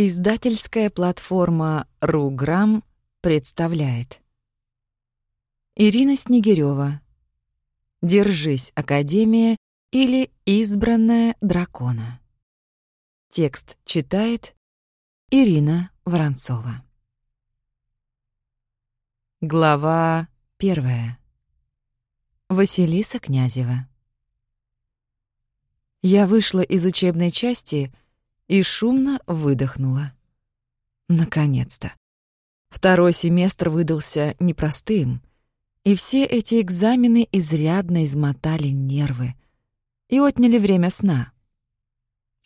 Издательская платформа «Руграм» представляет Ирина Снегирёва «Держись, Академия» или «Избранная дракона». Текст читает Ирина Воронцова. Глава первая. Василиса Князева. Я вышла из учебной части — и шумно выдохнула. Наконец-то. Второй семестр выдался непростым, и все эти экзамены изрядно измотали нервы и отняли время сна.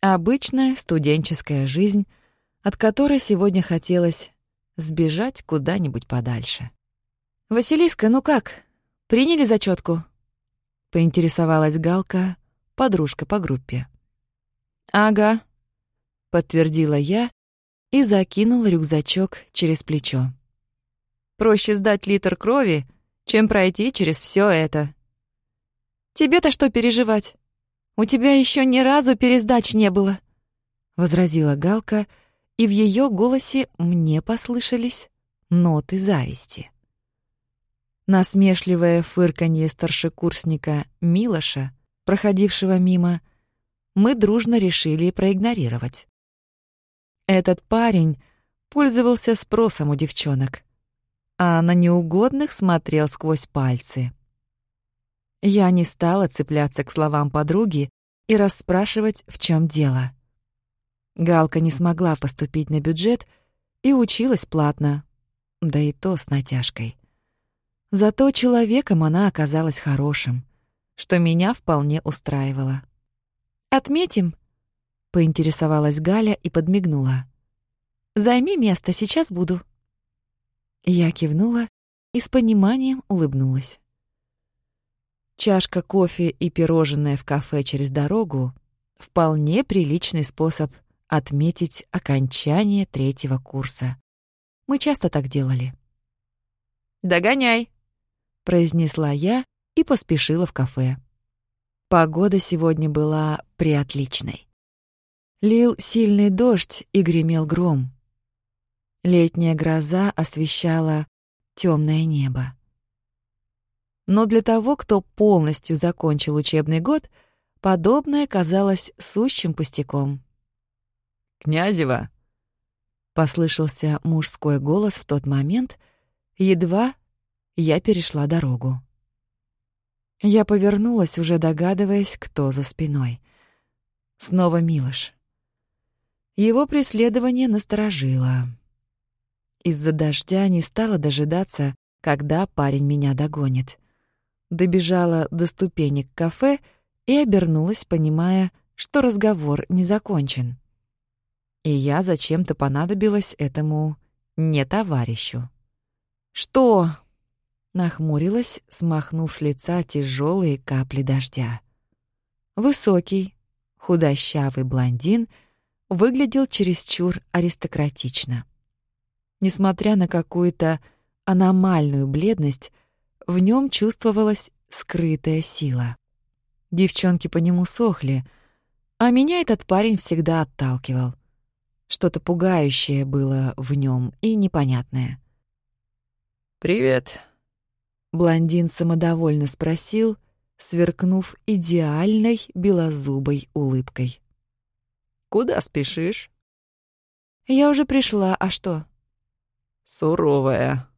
Обычная студенческая жизнь, от которой сегодня хотелось сбежать куда-нибудь подальше. «Василиска, ну как, приняли зачетку? поинтересовалась Галка, подружка по группе. «Ага», подтвердила я и закинула рюкзачок через плечо. Проще сдать литр крови, чем пройти через все это. Тебе-то что переживать? У тебя еще ни разу пересдач не было, возразила Галка, и в ее голосе мне послышались ноты зависти. Насмешливое фырканье старшекурсника Милоша, проходившего мимо, мы дружно решили проигнорировать. Этот парень пользовался спросом у девчонок, а на неугодных смотрел сквозь пальцы. Я не стала цепляться к словам подруги и расспрашивать, в чем дело. Галка не смогла поступить на бюджет и училась платно, да и то с натяжкой. Зато человеком она оказалась хорошим, что меня вполне устраивало. «Отметим», поинтересовалась Галя и подмигнула. Займи место, сейчас буду. Я кивнула и с пониманием улыбнулась. Чашка кофе и пирожное в кафе через дорогу — вполне приличный способ отметить окончание третьего курса. Мы часто так делали. «Догоняй!» — произнесла я и поспешила в кафе. Погода сегодня была приотличной. Лил сильный дождь и гремел гром. Летняя гроза освещала темное небо. Но для того, кто полностью закончил учебный год, подобное казалось сущим пустяком. «Князева!» — послышался мужской голос в тот момент, едва я перешла дорогу. Я повернулась, уже догадываясь, кто за спиной. Снова Милош. Его преследование насторожило. Из-за дождя не стала дожидаться, когда парень меня догонит. Добежала до ступенек кафе и обернулась, понимая, что разговор не закончен. И я зачем-то понадобилась этому не товарищу. «Что?» — нахмурилась, смахнув с лица тяжелые капли дождя. Высокий, худощавый блондин — выглядел чересчур аристократично. Несмотря на какую-то аномальную бледность, в нем чувствовалась скрытая сила. Девчонки по нему сохли, а меня этот парень всегда отталкивал. Что-то пугающее было в нем и непонятное. «Привет», — блондин самодовольно спросил, сверкнув идеальной белозубой улыбкой. Куда спешишь? Я уже пришла, а что? Суровая,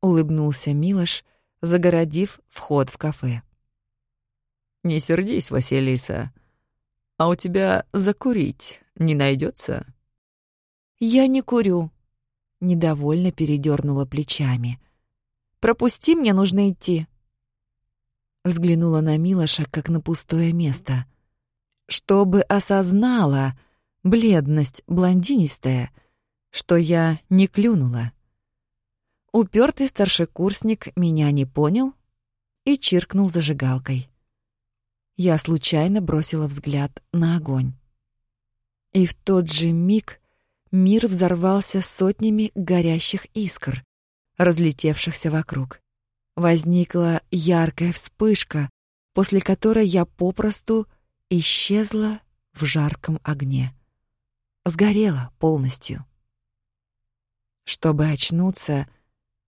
улыбнулся Милош, загородив вход в кафе. Не сердись, Василиса. А у тебя закурить не найдется? Я не курю, недовольно передернула плечами. Пропусти, мне нужно идти. Взглянула на Милоша как на пустое место — чтобы осознала, бледность блондинистая, что я не клюнула. Упертый старшекурсник меня не понял и чиркнул зажигалкой. Я случайно бросила взгляд на огонь. И в тот же миг мир взорвался сотнями горящих искр, разлетевшихся вокруг. Возникла яркая вспышка, после которой я попросту исчезла в жарком огне. сгорела полностью. Чтобы очнуться,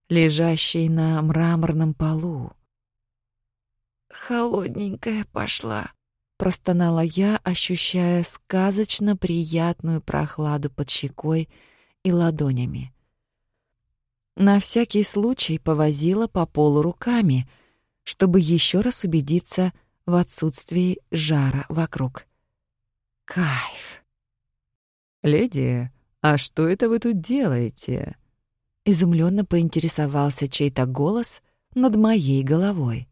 лежащей на мраморном полу. «Холодненькая пошла», — простонала я, ощущая сказочно приятную прохладу под щекой и ладонями. На всякий случай повозила по полу руками, чтобы еще раз убедиться в отсутствии жара вокруг. Кайф. «Леди, а что это вы тут делаете?» Изумленно поинтересовался чей-то голос над моей головой.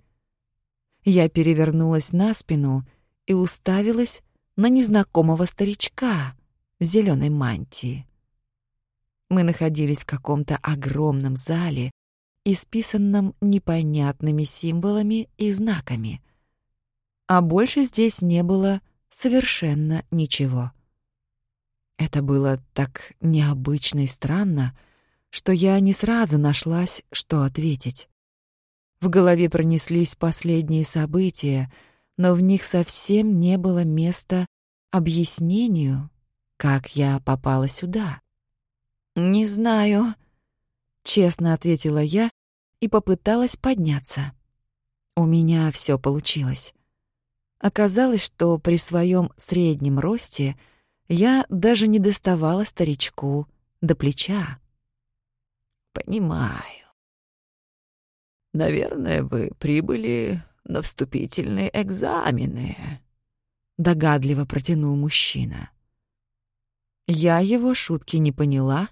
Я перевернулась на спину и уставилась на незнакомого старичка в зеленой мантии. Мы находились в каком-то огромном зале, исписанном непонятными символами и знаками. А больше здесь не было совершенно ничего. Это было так необычно и странно, что я не сразу нашлась, что ответить. В голове пронеслись последние события, но в них совсем не было места объяснению, как я попала сюда. «Не знаю», — честно ответила я и попыталась подняться. У меня все получилось. Оказалось, что при своем среднем росте я даже не доставала старичку до плеча. «Понимаю. Наверное, вы прибыли на вступительные экзамены», — догадливо протянул мужчина. Я его шутки не поняла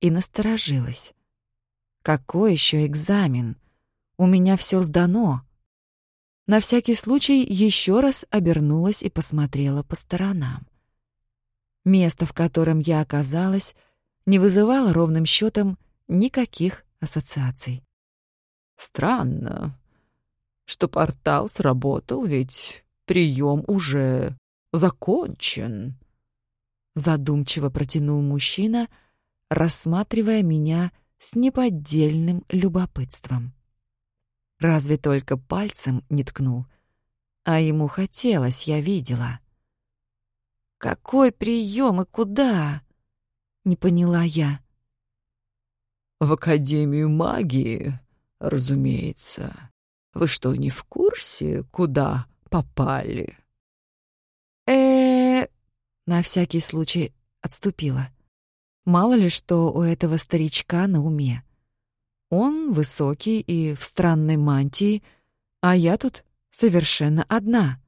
и насторожилась. Какой еще экзамен? У меня все сдано. На всякий случай еще раз обернулась и посмотрела по сторонам. Место, в котором я оказалась, не вызывало ровным счетом никаких ассоциаций. Странно, что портал сработал, ведь прием уже закончен. Задумчиво протянул мужчина, рассматривая меня с неподдельным любопытством. Разве только пальцем не ткнул, а ему хотелось, я видела. «Какой прием и куда?» — не поняла я. «В Академию магии, разумеется. Вы что, не в курсе, куда попали?» э На всякий случай отступила. Мало ли что у этого старичка на уме. Он высокий и в странной мантии, а я тут совершенно одна.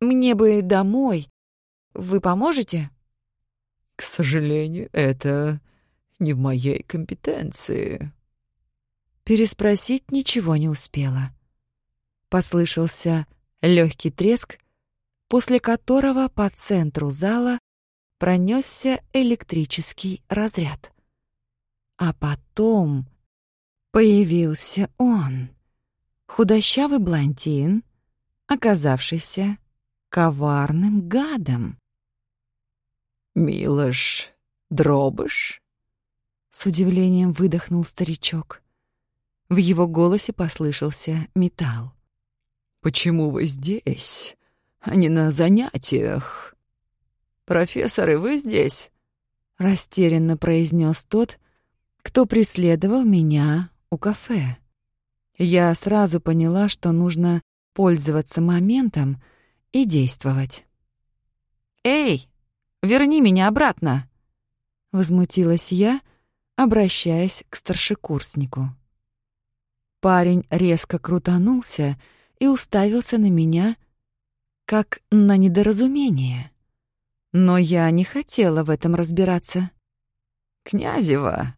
Мне бы домой. Вы поможете? К сожалению, это не в моей компетенции. Переспросить ничего не успела. Послышался легкий треск, после которого по центру зала пронесся электрический разряд. А потом появился он, худощавый блондин, оказавшийся коварным гадом. «Милош Дробыш?» — с удивлением выдохнул старичок. В его голосе послышался металл. «Почему вы здесь, а не на занятиях?» «Профессор, и вы здесь?» — растерянно произнес тот, кто преследовал меня у кафе. Я сразу поняла, что нужно пользоваться моментом и действовать. «Эй, верни меня обратно!» — возмутилась я, обращаясь к старшекурснику. Парень резко крутанулся и уставился на меня, как на недоразумение. Но я не хотела в этом разбираться. «Князева!» —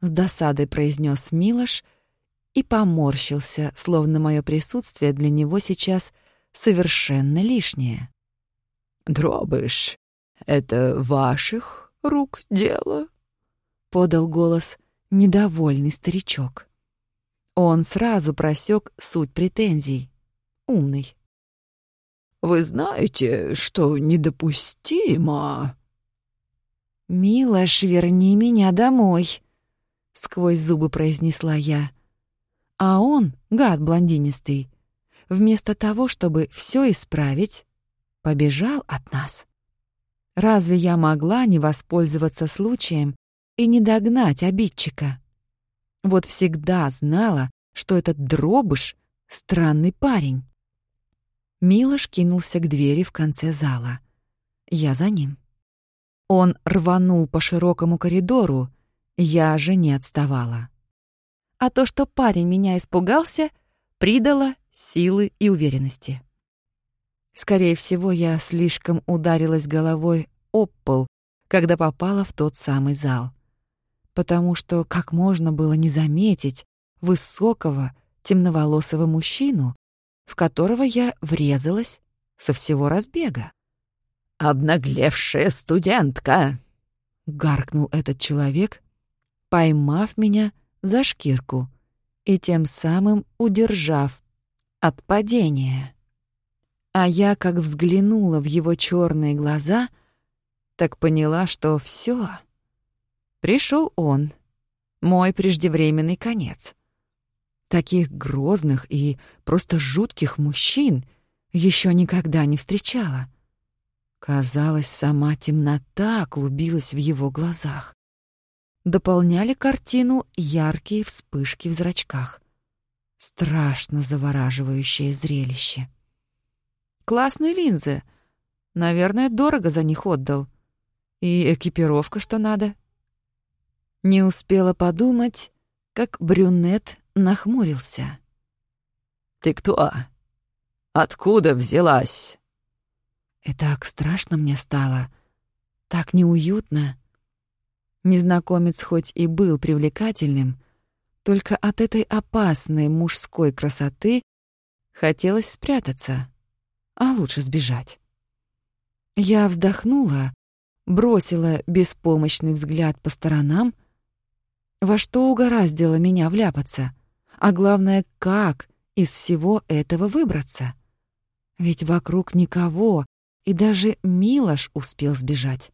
с досадой произнес Милош и поморщился, словно мое присутствие для него сейчас совершенно лишнее. «Дробыш, это ваших рук дело?» — подал голос недовольный старичок. Он сразу просек суть претензий. Умный. Вы знаете, что недопустимо...» «Милош, верни меня домой», — сквозь зубы произнесла я. А он, гад блондинистый, вместо того, чтобы все исправить, побежал от нас. Разве я могла не воспользоваться случаем и не догнать обидчика? Вот всегда знала, что этот дробыш — странный парень. Милош кинулся к двери в конце зала. Я за ним. Он рванул по широкому коридору, я же не отставала. А то, что парень меня испугался, придало силы и уверенности. Скорее всего, я слишком ударилась головой об пол, когда попала в тот самый зал. Потому что как можно было не заметить высокого, темноволосого мужчину, в которого я врезалась со всего разбега. «Обнаглевшая студентка!» — гаркнул этот человек, поймав меня за шкирку и тем самым удержав от падения. А я, как взглянула в его черные глаза, так поняла, что все. Пришел он, мой преждевременный конец. Таких грозных и просто жутких мужчин еще никогда не встречала. Казалось, сама темнота клубилась в его глазах. Дополняли картину яркие вспышки в зрачках. Страшно завораживающее зрелище. Классные линзы. Наверное, дорого за них отдал. И экипировка, что надо. Не успела подумать, как брюнет нахмурился. «Ты кто? Откуда взялась?» И так страшно мне стало, так неуютно. Незнакомец хоть и был привлекательным, только от этой опасной мужской красоты хотелось спрятаться, а лучше сбежать. Я вздохнула, бросила беспомощный взгляд по сторонам, во что угораздило меня вляпаться, а главное, как из всего этого выбраться. Ведь вокруг никого, и даже Милош успел сбежать.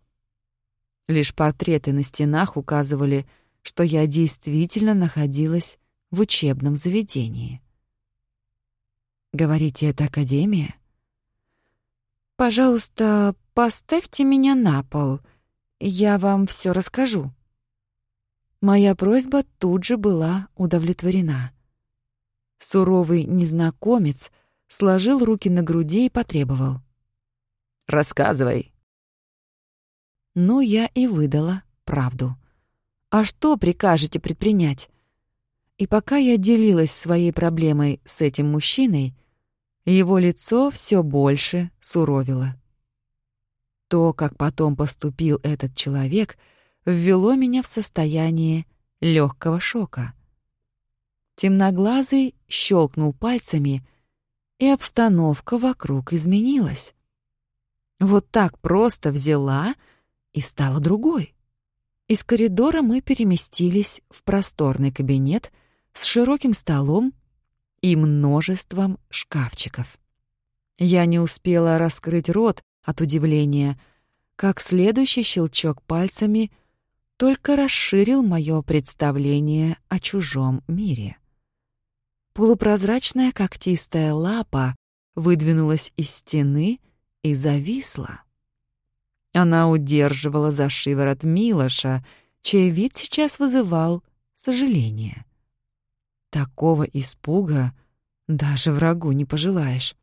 Лишь портреты на стенах указывали, что я действительно находилась в учебном заведении. Говорите, это академия? Пожалуйста, поставьте меня на пол. Я вам все расскажу. Моя просьба тут же была удовлетворена. Суровый незнакомец сложил руки на груди и потребовал. Рассказывай». Ну, я и выдала правду. А что прикажете предпринять? И пока я делилась своей проблемой с этим мужчиной, его лицо все больше суровило. То, как потом поступил этот человек, ввело меня в состояние легкого шока. Темноглазый щелкнул пальцами, и обстановка вокруг изменилась. Вот так просто взяла и стала другой. Из коридора мы переместились в просторный кабинет с широким столом и множеством шкафчиков. Я не успела раскрыть рот от удивления, как следующий щелчок пальцами только расширил мое представление о чужом мире. Полупрозрачная когтистая лапа выдвинулась из стены — и зависла. Она удерживала за шиворот Милоша, чей вид сейчас вызывал сожаление. Такого испуга даже врагу не пожелаешь.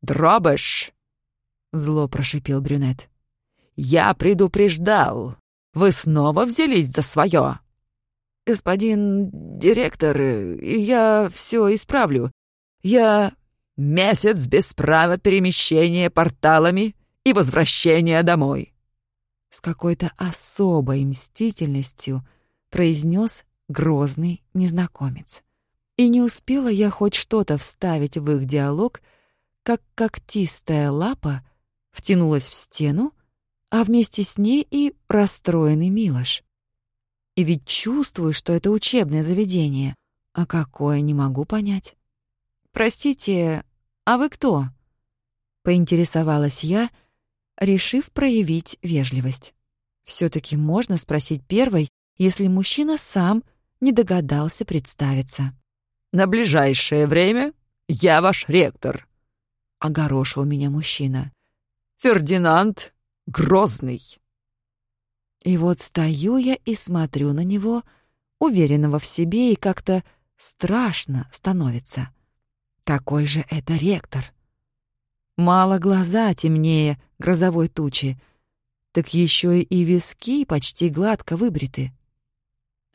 «Дробыш!» — зло прошипел брюнет. «Я предупреждал! Вы снова взялись за свое!» «Господин директор, я все исправлю. Я...» Месяц без права перемещения порталами и возвращения домой. С какой-то особой мстительностью произнес грозный незнакомец. И не успела я хоть что-то вставить в их диалог, как когтистая лапа втянулась в стену, а вместе с ней и расстроенный Милош. И ведь чувствую, что это учебное заведение, а какое не могу понять. «Простите, «А вы кто?» — поинтересовалась я, решив проявить вежливость. все таки можно спросить первой, если мужчина сам не догадался представиться. «На ближайшее время я ваш ректор», — огорошил меня мужчина. «Фердинанд Грозный!» И вот стою я и смотрю на него, уверенного в себе, и как-то страшно становится. Какой же это ректор? Мало глаза темнее грозовой тучи, так еще и виски почти гладко выбриты.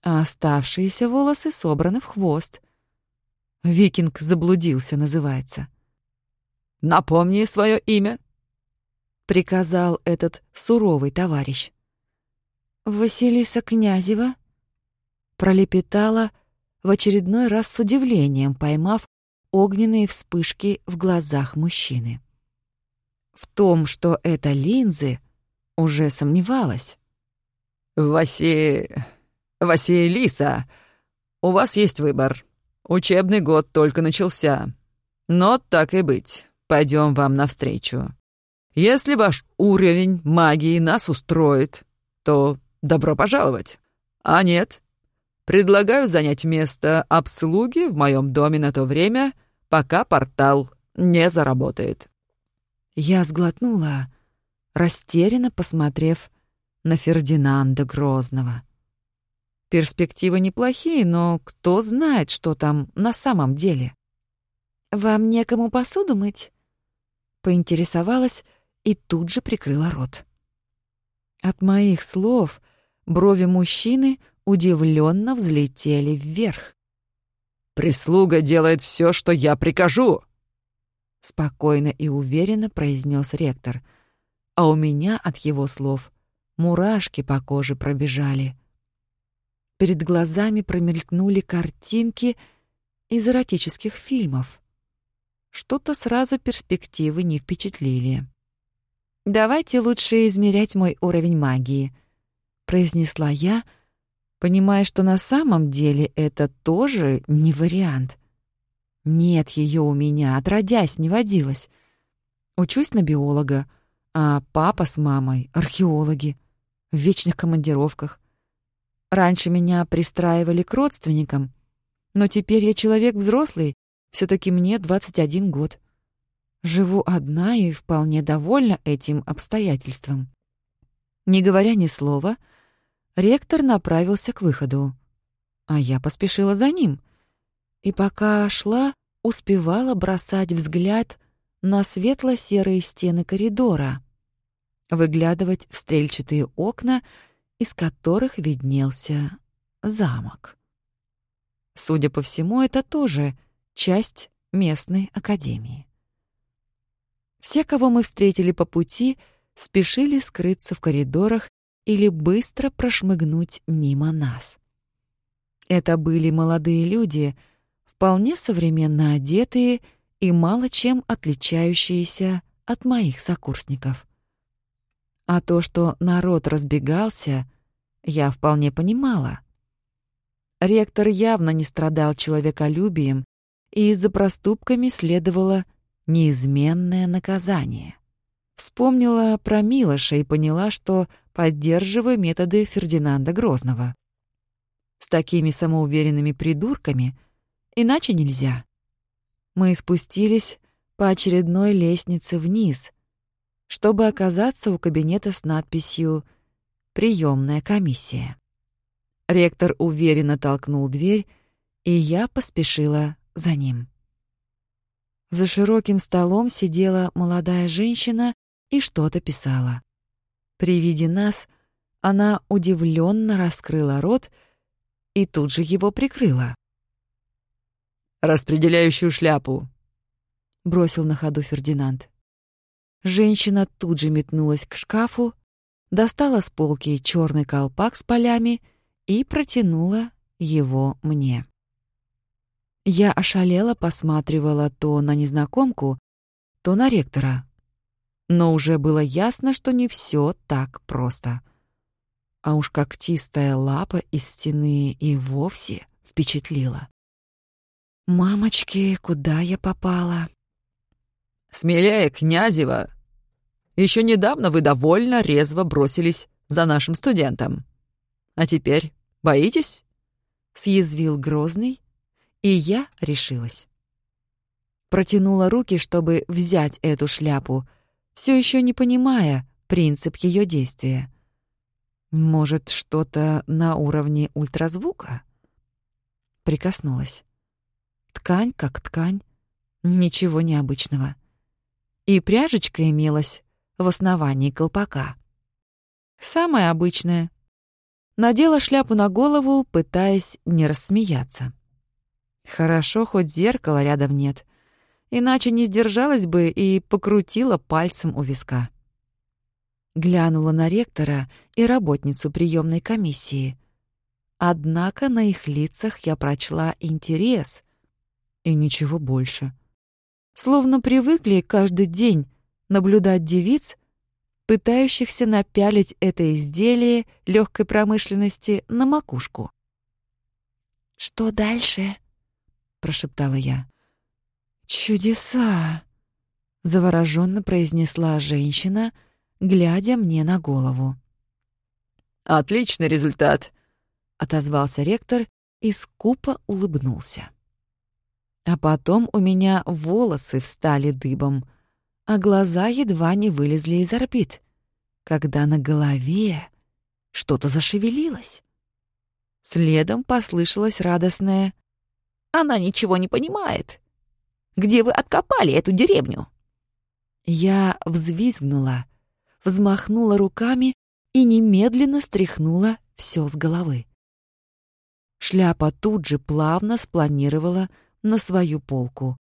А оставшиеся волосы собраны в хвост. «Викинг заблудился» называется. «Напомни свое имя», — приказал этот суровый товарищ. «Василиса Князева?» — пролепетала в очередной раз с удивлением, поймав огненные вспышки в глазах мужчины. В том, что это линзы, уже сомневалась. «Васи... Василиса, у вас есть выбор. Учебный год только начался. Но так и быть, пойдем вам навстречу. Если ваш уровень магии нас устроит, то добро пожаловать. А нет, предлагаю занять место обслуги в моем доме на то время, пока портал не заработает». Я сглотнула, растерянно посмотрев на Фердинанда Грозного. Перспективы неплохие, но кто знает, что там на самом деле. «Вам некому посуду мыть?» Поинтересовалась и тут же прикрыла рот. От моих слов брови мужчины удивленно взлетели вверх. «Прислуга делает все, что я прикажу!» Спокойно и уверенно произнес ректор, а у меня от его слов мурашки по коже пробежали. Перед глазами промелькнули картинки из эротических фильмов. Что-то сразу перспективы не впечатлили. «Давайте лучше измерять мой уровень магии», — произнесла я, понимая, что на самом деле это тоже не вариант. Нет ее у меня, отродясь, не водилась. Учусь на биолога, а папа с мамой — археологи, в вечных командировках. Раньше меня пристраивали к родственникам, но теперь я человек взрослый, все таки мне 21 год. Живу одна и вполне довольна этим обстоятельством. Не говоря ни слова, ректор направился к выходу, а я поспешила за ним. И пока шла, успевала бросать взгляд на светло-серые стены коридора, выглядывать в стрельчатые окна, из которых виднелся замок. Судя по всему, это тоже часть местной академии. Все, кого мы встретили по пути, спешили скрыться в коридорах или быстро прошмыгнуть мимо нас. Это были молодые люди, вполне современно одетые и мало чем отличающиеся от моих сокурсников. А то, что народ разбегался, я вполне понимала. Ректор явно не страдал человеколюбием, и за проступками следовало неизменное наказание. Вспомнила про Милоша и поняла, что поддерживаю методы Фердинанда Грозного. С такими самоуверенными придурками иначе нельзя. Мы спустились по очередной лестнице вниз, чтобы оказаться у кабинета с надписью «Приемная комиссия». Ректор уверенно толкнул дверь, и я поспешила за ним. За широким столом сидела молодая женщина и что-то писала. При виде нас она удивленно раскрыла рот и тут же его прикрыла. «Распределяющую шляпу», — бросил на ходу Фердинанд. Женщина тут же метнулась к шкафу, достала с полки черный колпак с полями и протянула его мне. Я ошалела, посматривала то на незнакомку, то на ректора. Но уже было ясно, что не все так просто. А уж когтистая лапа из стены и вовсе впечатлила. «Мамочки, куда я попала?» «Смелее, Князева! Еще недавно вы довольно резво бросились за нашим студентом. А теперь боитесь?» Съязвил Грозный, и я решилась. Протянула руки, чтобы взять эту шляпу, все еще не понимая, принцип ее действия. Может, что-то на уровне ультразвука? Прикоснулась. Ткань как ткань, ничего необычного. И пряжечка имелась в основании колпака. Самая обычная. Надела шляпу на голову, пытаясь не рассмеяться. Хорошо, хоть зеркала рядом нет. Иначе не сдержалась бы и покрутила пальцем у виска. Глянула на ректора и работницу приемной комиссии. Однако на их лицах я прочла интерес и ничего больше. Словно привыкли каждый день наблюдать девиц, пытающихся напялить это изделие легкой промышленности на макушку. «Что дальше?» — прошептала я. «Чудеса!» — завороженно произнесла женщина, глядя мне на голову. «Отличный результат!» — отозвался ректор и скупо улыбнулся. А потом у меня волосы встали дыбом, а глаза едва не вылезли из орбит, когда на голове что-то зашевелилось. Следом послышалось радостное «Она ничего не понимает! Где вы откопали эту деревню?» Я взвизгнула, взмахнула руками и немедленно стряхнула все с головы. Шляпа тут же плавно спланировала на свою полку.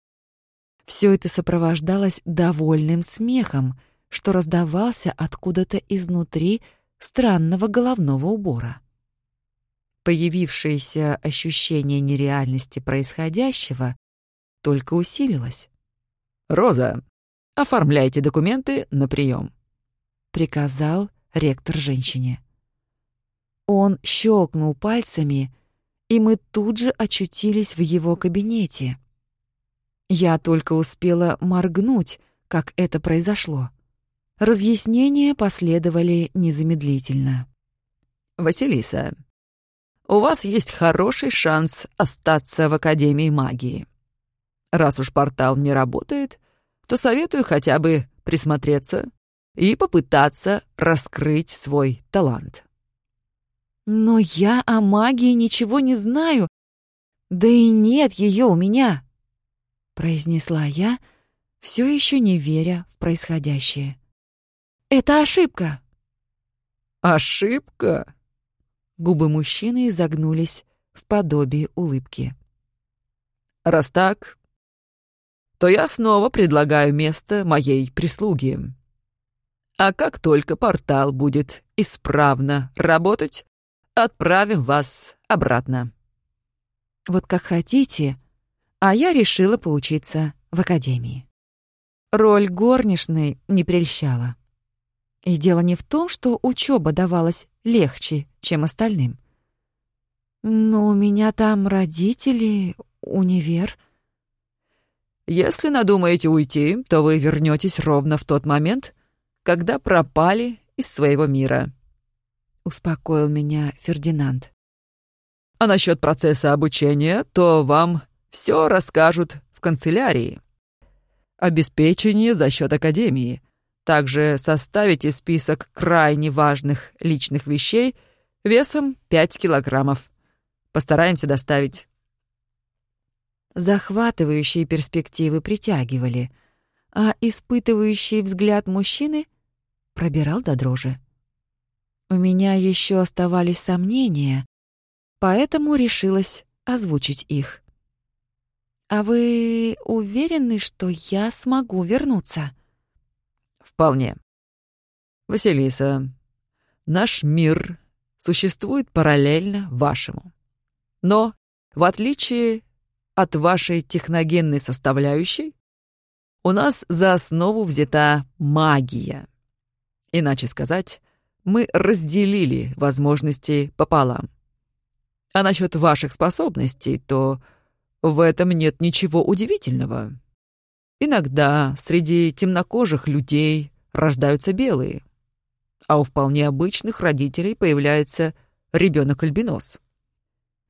Все это сопровождалось довольным смехом, что раздавался откуда-то изнутри странного головного убора. Появившееся ощущение нереальности происходящего только усилилось. «Роза, оформляйте документы на прием», — приказал ректор женщине. Он щелкнул пальцами, и мы тут же очутились в его кабинете. Я только успела моргнуть, как это произошло. Разъяснения последовали незамедлительно. «Василиса, у вас есть хороший шанс остаться в Академии магии. Раз уж портал не работает, то советую хотя бы присмотреться и попытаться раскрыть свой талант. Но я о магии ничего не знаю. Да и нет ее у меня, произнесла я, все еще не веря в происходящее. Это ошибка. Ошибка? Губы мужчины изогнулись в подобие улыбки. Раз так, то я снова предлагаю место моей прислуги. А как только портал будет исправно работать, отправим вас обратно. Вот как хотите, а я решила поучиться в академии. Роль горничной не прельщала. И дело не в том, что учеба давалась легче, чем остальным. Но у меня там родители, универ. Если надумаете уйти, то вы вернетесь ровно в тот момент, когда пропали из своего мира успокоил меня Фердинанд. А насчет процесса обучения, то вам все расскажут в канцелярии. Обеспечение за счет академии. Также составите список крайне важных личных вещей весом 5 килограммов. Постараемся доставить. Захватывающие перспективы притягивали, а испытывающий взгляд мужчины пробирал до дрожи. У меня еще оставались сомнения, поэтому решилась озвучить их. «А вы уверены, что я смогу вернуться?» «Вполне. Василиса, наш мир существует параллельно вашему. Но, в отличие от вашей техногенной составляющей, у нас за основу взята магия. Иначе сказать, мы разделили возможности пополам. А насчет ваших способностей, то в этом нет ничего удивительного. Иногда среди темнокожих людей рождаются белые, а у вполне обычных родителей появляется ребенок-альбинос.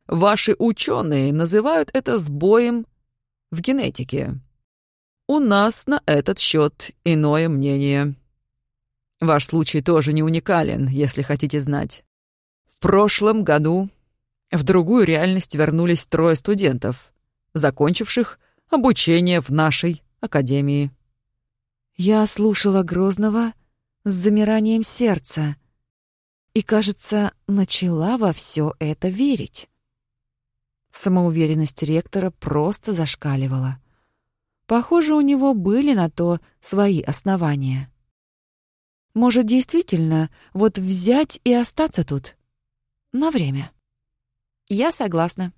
Ваши ученые называют это сбоем в генетике. У нас на этот счет иное мнение. Ваш случай тоже не уникален, если хотите знать. В прошлом году в другую реальность вернулись трое студентов, закончивших обучение в нашей академии. Я слушала Грозного с замиранием сердца и, кажется, начала во все это верить. Самоуверенность ректора просто зашкаливала. Похоже, у него были на то свои основания. Может, действительно, вот взять и остаться тут? На время. Я согласна.